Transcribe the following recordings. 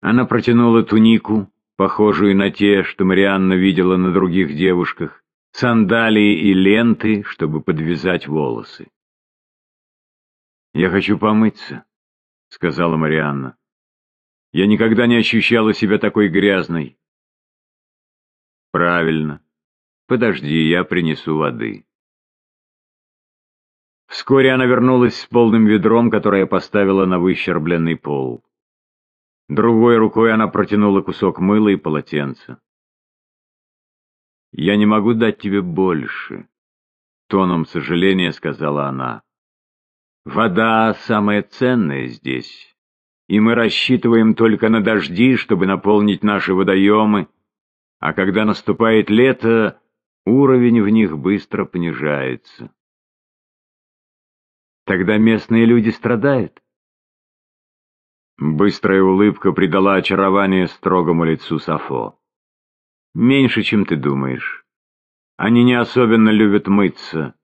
Она протянула тунику, похожую на те, что Марианна видела на других девушках, сандалии и ленты, чтобы подвязать волосы. «Я хочу помыться», — сказала Марианна. «Я никогда не ощущала себя такой грязной». «Правильно. Подожди, я принесу воды». Вскоре она вернулась с полным ведром, которое поставила на выщербленный пол. Другой рукой она протянула кусок мыла и полотенца. «Я не могу дать тебе больше», — тоном сожаления сказала она. «Вода самая ценная здесь, и мы рассчитываем только на дожди, чтобы наполнить наши водоемы, а когда наступает лето, уровень в них быстро понижается». Тогда местные люди страдают. Быстрая улыбка придала очарование строгому лицу Сафо. Меньше, чем ты думаешь. Они не особенно любят мыться,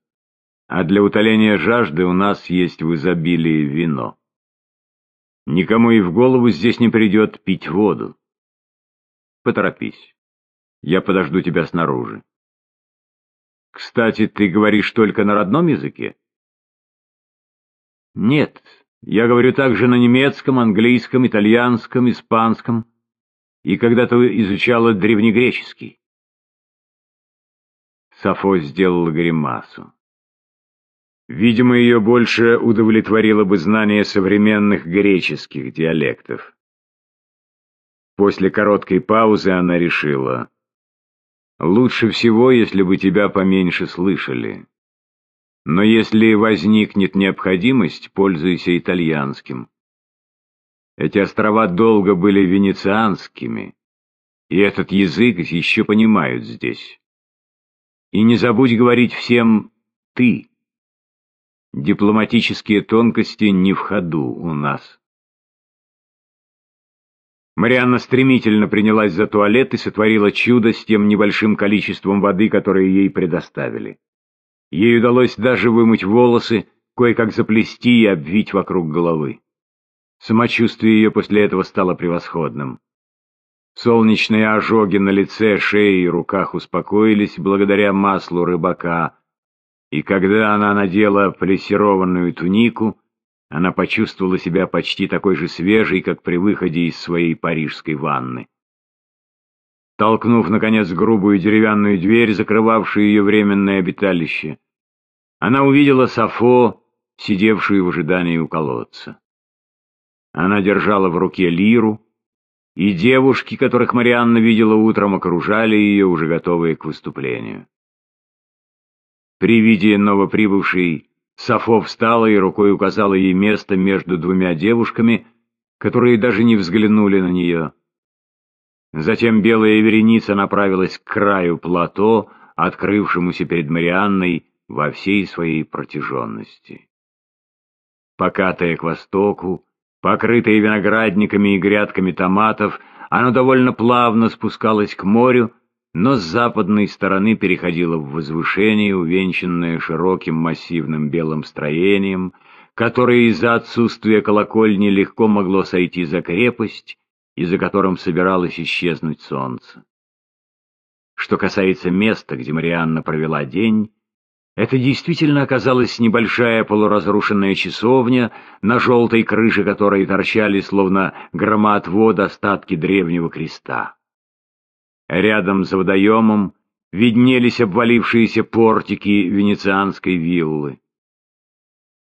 а для утоления жажды у нас есть в изобилии вино. Никому и в голову здесь не придет пить воду. Поторопись. Я подожду тебя снаружи. Кстати, ты говоришь только на родном языке? Нет, я говорю также на немецком, английском, итальянском, испанском и когда-то изучала древнегреческий. Сафо сделала гримасу. Видимо, ее больше удовлетворило бы знание современных греческих диалектов. После короткой паузы она решила, «Лучше всего, если бы тебя поменьше слышали». Но если возникнет необходимость, пользуйся итальянским. Эти острова долго были венецианскими, и этот язык еще понимают здесь. И не забудь говорить всем «ты». Дипломатические тонкости не в ходу у нас. Марианна стремительно принялась за туалет и сотворила чудо с тем небольшим количеством воды, которое ей предоставили. Ей удалось даже вымыть волосы, кое-как заплести и обвить вокруг головы. Самочувствие ее после этого стало превосходным. Солнечные ожоги на лице, шее и руках успокоились благодаря маслу рыбака, и когда она надела плессированную тунику, она почувствовала себя почти такой же свежей, как при выходе из своей парижской ванны. Толкнув, наконец, грубую деревянную дверь, закрывавшую ее временное обиталище, она увидела Сафо, сидевшую в ожидании у колодца. Она держала в руке лиру, и девушки, которых Марианна видела утром, окружали ее, уже готовые к выступлению. При виде новоприбывшей Сафо встала и рукой указала ей место между двумя девушками, которые даже не взглянули на нее. Затем белая вереница направилась к краю плато, открывшемуся перед Марианной во всей своей протяженности. Покатая к востоку, покрытая виноградниками и грядками томатов, оно довольно плавно спускалось к морю, но с западной стороны переходило в возвышение, увенчанное широким массивным белым строением, которое из-за отсутствия колокольни легко могло сойти за крепость и за которым собиралось исчезнуть солнце. Что касается места, где Марианна провела день, это действительно оказалась небольшая полуразрушенная часовня, на желтой крыше которой торчали, словно громоотвод, остатки древнего креста. Рядом за водоемом виднелись обвалившиеся портики венецианской виллы.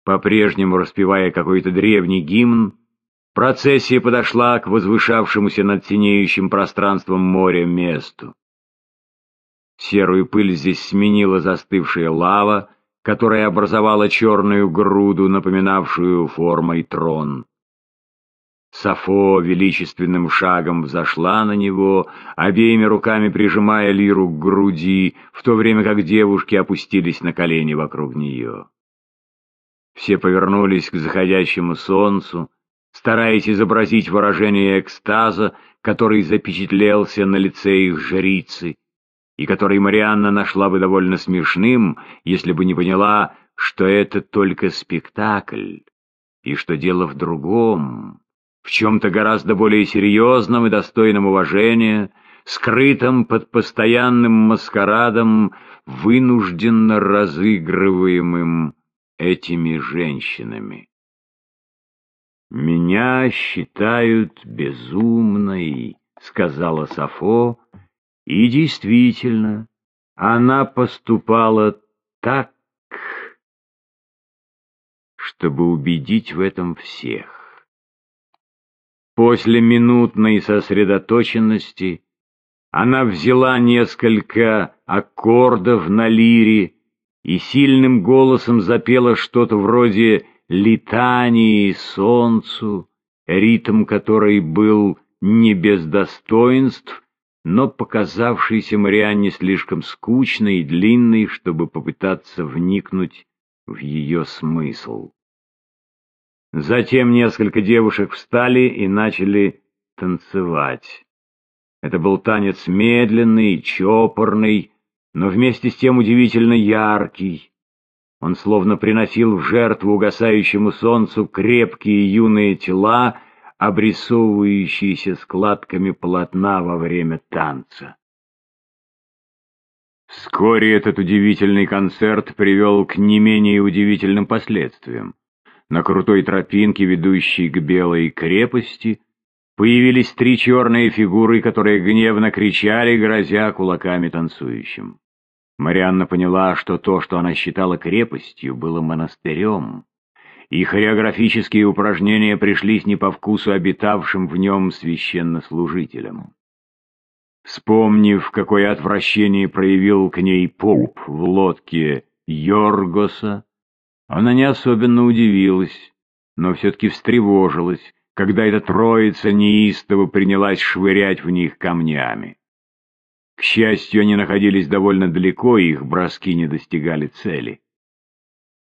По-прежнему распевая какой-то древний гимн, Процессия подошла к возвышавшемуся над синеющим пространством моря месту. Серую пыль здесь сменила застывшая лава, которая образовала черную груду, напоминавшую формой трон. Сафо величественным шагом взошла на него, обеими руками прижимая лиру к груди, в то время как девушки опустились на колени вокруг нее. Все повернулись к заходящему солнцу, стараясь изобразить выражение экстаза, который запечатлелся на лице их жрицы, и который Марианна нашла бы довольно смешным, если бы не поняла, что это только спектакль, и что дело в другом, в чем-то гораздо более серьезном и достойном уважения, скрытом под постоянным маскарадом, вынужденно разыгрываемым этими женщинами. «Меня считают безумной», — сказала Сафо, и действительно, она поступала так, чтобы убедить в этом всех. После минутной сосредоточенности она взяла несколько аккордов на лире и сильным голосом запела что-то вроде «Летании солнцу», ритм которой был не без достоинств, но показавшийся Марианне слишком скучной и длинной, чтобы попытаться вникнуть в ее смысл. Затем несколько девушек встали и начали танцевать. Это был танец медленный, чопорный, но вместе с тем удивительно яркий. Он словно приносил в жертву угасающему солнцу крепкие юные тела, обрисовывающиеся складками полотна во время танца. Вскоре этот удивительный концерт привел к не менее удивительным последствиям. На крутой тропинке, ведущей к Белой крепости, появились три черные фигуры, которые гневно кричали, грозя кулаками танцующим. Марианна поняла, что то, что она считала крепостью, было монастырем, и хореографические упражнения пришлись не по вкусу обитавшим в нем священнослужителям. Вспомнив, какое отвращение проявил к ней поп в лодке Йоргоса, она не особенно удивилась, но все-таки встревожилась, когда эта троица неистово принялась швырять в них камнями. К счастью, они находились довольно далеко, и их броски не достигали цели.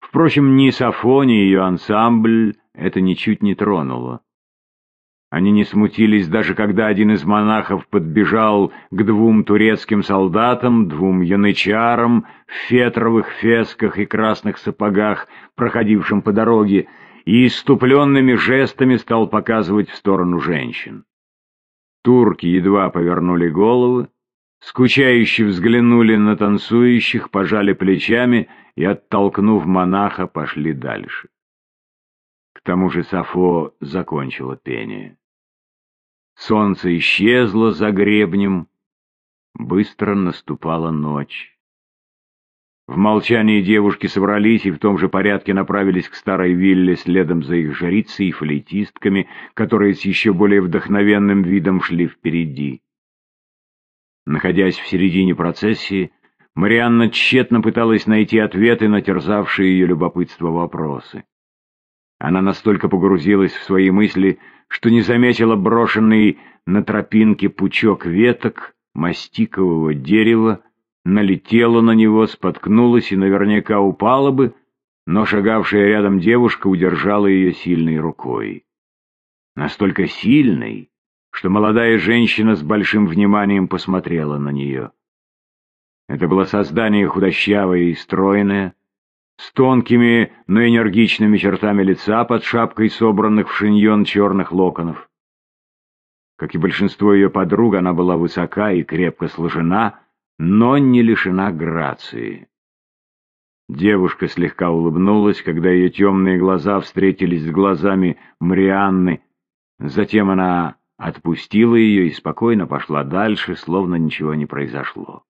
Впрочем, ни Сафо, ни ее ансамбль это ничуть не тронуло. Они не смутились, даже когда один из монахов подбежал к двум турецким солдатам, двум янычарам в фетровых фесках и красных сапогах, проходившим по дороге, и иступленными жестами стал показывать в сторону женщин. Турки едва повернули головы, скучающе взглянули на танцующих, пожали плечами и, оттолкнув монаха, пошли дальше. К тому же Сафо закончила пение. Солнце исчезло за гребнем, быстро наступала ночь. В молчании девушки собрались и в том же порядке направились к старой вилле следом за их жрицей и флейтистками, которые с еще более вдохновенным видом шли впереди. Находясь в середине процессии, Марианна тщетно пыталась найти ответы на терзавшие ее любопытство вопросы. Она настолько погрузилась в свои мысли, что не заметила брошенный на тропинке пучок веток мастикового дерева, налетела на него, споткнулась и наверняка упала бы, но шагавшая рядом девушка удержала ее сильной рукой. Настолько сильной, что молодая женщина с большим вниманием посмотрела на нее. Это было создание худощавое и стройное, с тонкими, но энергичными чертами лица под шапкой собранных в шиньон черных локонов. Как и большинство ее подруг, она была высока и крепко сложена, но не лишена грации. Девушка слегка улыбнулась, когда ее темные глаза встретились с глазами Марианны. Затем она отпустила ее и спокойно пошла дальше, словно ничего не произошло.